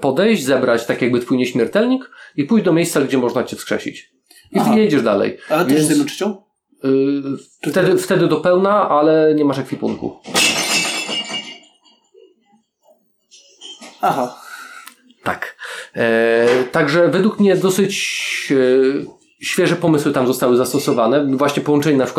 podejść, zebrać tak jakby twój nieśmiertelnik i pójść do miejsca, gdzie można cię wskrzesić. I Aha. ty jedziesz dalej. Ale też Więc- z? Yy, wtedy, wtedy do pełna, ale nie masz ekwipunku. Aha. Tak. E, także według mnie dosyć e, świeże pomysły tam zostały zastosowane. Właśnie połączenie na przykład